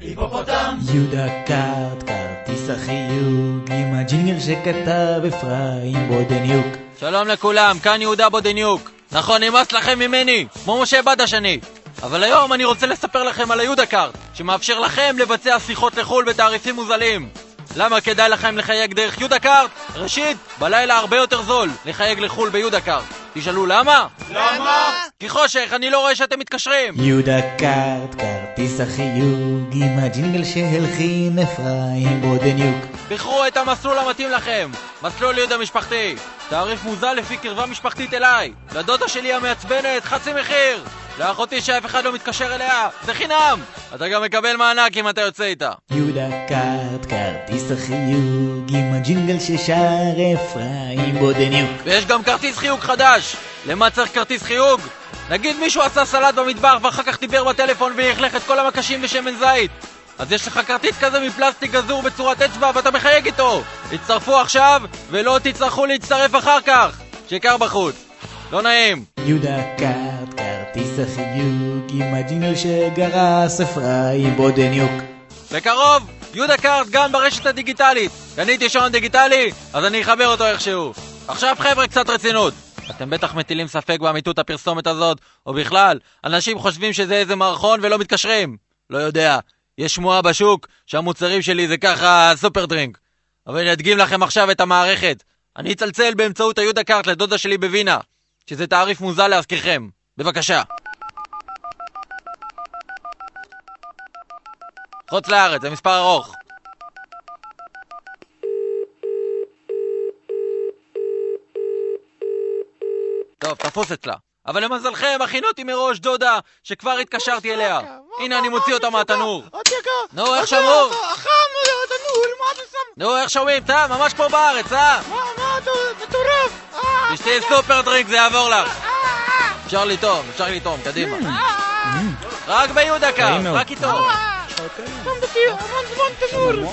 היפופוטם! יהודה קארט, כרטיס החיוג, עם הג'ינגל שכתב אפרים בודניוק. שלום לכולם, כאן יהודה בודניוק. נכון, נמאס לכם ממני, כמו משה בדש אני. אבל היום אני רוצה לספר לכם על היהודה קארט, שמאפשר לכם לבצע שיחות לחו"ל בתעריפים מוזלים. למה כדאי לכם לחייג דרך יהודה קארט? ראשית, בלילה הרבה יותר זול לחייג לחו"ל ביהודה קארט. תשאלו למה? למה? כי חושך, אני לא רואה שאתם מתקשרים. יהודה קארט, כרטיס החיוג, עם הג'ינגל שהלחין אפרים בודניוק. בחרו את המסלול המתאים לכם. מסלול יהודה משפחתי. תעריף מוזל לפי קרבה משפחתית אליי. לדודה שלי המעצבנת, חצי מחיר. לאחותי שאף אחד לא מתקשר אליה, זה חינם! אתה גם מקבל מענק אם אתה יוצא איתה. יהודה קארט, כרטיס החיוג, עם הג'ינגל ששר אפרים בודניוק. ויש גם כרטיס חיוג חדש. למה צריך כרטיס חיוג? נגיד מישהו עשה סלט במטבח ואחר כך דיבר בטלפון ולכלך את כל המקשים בשמן זית. אז יש לך כרטיס כזה מפלסטיק גזור בצורת אצבע ואתה מחייג איתו. הצטרפו עכשיו ולא תצטרכו להצטרף אחר כך. שיקר בחוץ. לא נעים. יהודה קארט, כרטיס החיוג, עם הג'ינגל שגרס אפרים בודניוק. בקרוב, יהודה קארט גם ברשת הדיגיטלית. קניתי שעון דיגיטלי, אז אני אחבר אותו איכשהו. עכשיו חבר'ה, קצת רצינות. אתם בטח מטילים ספק באמיתות הפרסומת הזאת, או בכלל, אנשים חושבים שזה איזה מערכון ולא מתקשרים. לא יודע, יש שמועה בשוק שהמוצרים שלי זה ככה סופר דרינק. אבל אני אדגים לכם עכשיו את המערכת. אני אצלצל באמצעות היהודה קארט לדודה שלי בווינה, שזה תעריף מוזל להזכירכם. בבקשה. חוץ לארץ, זה מספר ארוך. טוב, תפוס אצלה. אבל למזלכם, הכין אותי מראש דודה, שכבר התקשרתי אליה. הנה, אני מוציא אותה מהתנור. עוד יקר! נו, איך שמעו? חם, התנור, מה אתה שם? נו, איך שומעים? טוב, ממש כמו בארץ, אה? מה, מה אתה מטורף? אה, תשתי סופר דרינק, זה יעבור לך. אה, אה, אפשר לטעום, אפשר לטעום, קדימה. אה, רק ביהודה מאוד. רק איתו. אה. המון זמן תנור.